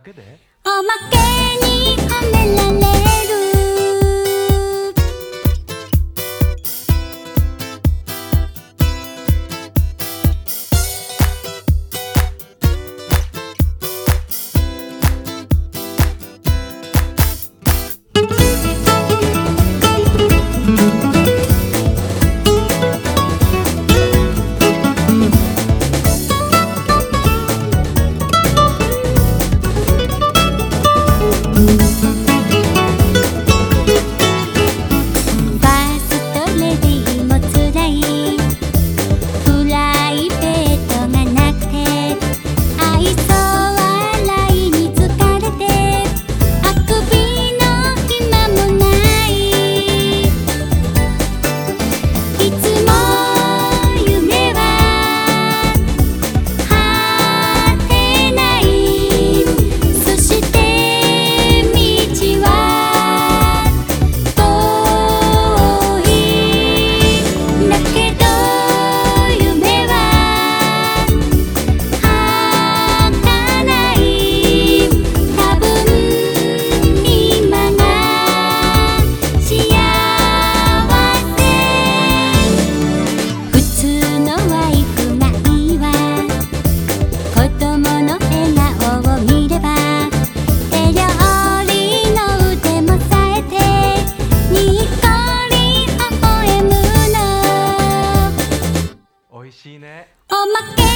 어, 생각해 돼? 어, しいね。おまけ